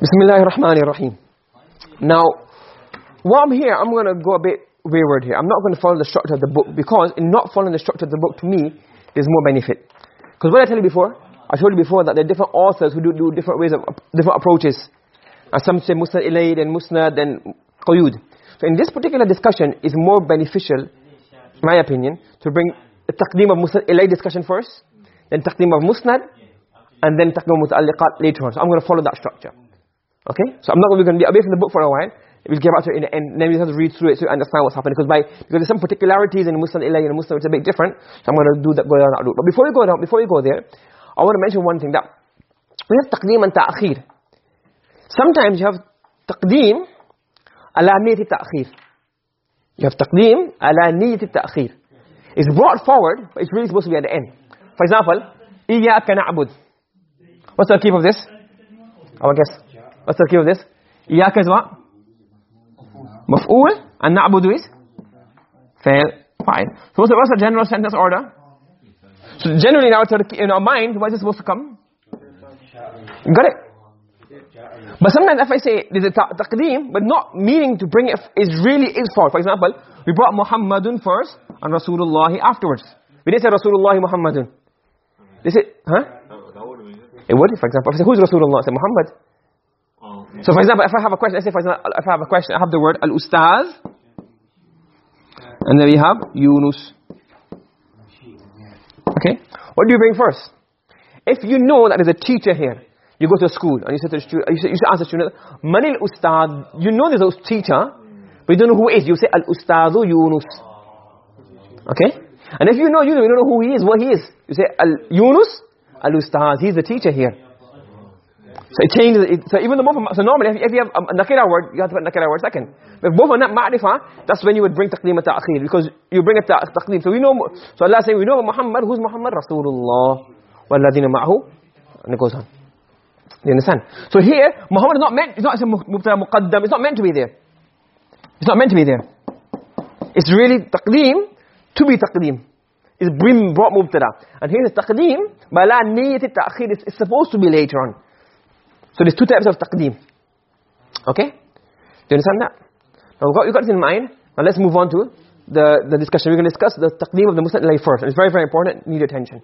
Rahmanir Rahim. Now, while I'm here, I'm going to go a bit wayward here. I'm not going to follow the structure of the book because in not following the structure of the book, to me, there's more benefit. Because what I tell you before, I told you before that there are different authors who do, do different ways of, different approaches. And some say Musnad Ilayd and Musnad and Quyud. So in this particular discussion, it's more beneficial, in my opinion, to bring the taqdeem of Musnad Ilayd discussion first, then taqdeem of Musnad, and then taqdeem of Muta'alliqat later on. So I'm going to follow that structure. Okay? So I'm not going to be away from the book for a while. We'll get back to it in the end. Then we have to read through it so you understand what's happening. Because by because there's some particularities in Musnad Ilay and Musnad it's a bit different. So I'm going to do that, go down that route. But before we go down, before we go there, I want to mention one thing that we have taqdeem and ta'khir. Sometimes you have taqdeem ala niyati ta'khir. You have taqdeem ala niyati ta'khir. It's brought forward, but it's really supposed to be at the end. For example, iyyaka na'bud. What's the key of this? I guess. What's the key of this? Iyaka is what? Maf'ul. And na'budu is? Fa'il. Fine. So what's the, what's the general sentence order? So generally in our, in our mind, what is supposed to come? Got it? But sometimes if I say there's a taqdeem, but not meaning to bring it, is really is for. For example, we brought Muhammadun first and Rasulullah afterwards. We didn't say Rasulullah Muhammadun. They said, huh? It would, for example. If I say, who's Rasulullah? I say, Muhammad. So for example, if I have a question, let's say for example, if I have a question, I have the word al-ustaz, and then we have Yunus. Okay? What do you bring first? If you know that there's a teacher here, you go to school and you say to the student, you, say, you ask the student, Manil ustad, you know there's a teacher, but you don't know who is. You say al-ustadu Yunus. Okay? And if you know Yunus, you don't know who he is, what he is. You say al-Yunus, al-ustad, he's the teacher here. So it changes, it, so even the both so normally if, if you have a nakira word, you have to put nakira word second. But both are not ma'rifah, that's when you would bring taqdeem and ta'khir, because you bring a taqdeem. So we know, so Allah saying, we know Muhammad, who's Muhammad? Rasulullah, walladina ma'ahu, and it goes on. You understand? So here, Muhammad is not meant, it's not a mubtada muqaddam, it's not meant to be there. It's not meant to be there. It's really taqdeem to be taqdeem. It's bring, brought mubtada. And here is taqdeem, but la niyyat ta'khir, it's supposed to be later on. So there's two types of taqdeem. Okay? Do you understand that? Now you got, you got this in mind. Now let's move on to the, the discussion. We're going to discuss the taqdeem of the Musnad Ilay first. It's very, very important. Need attention.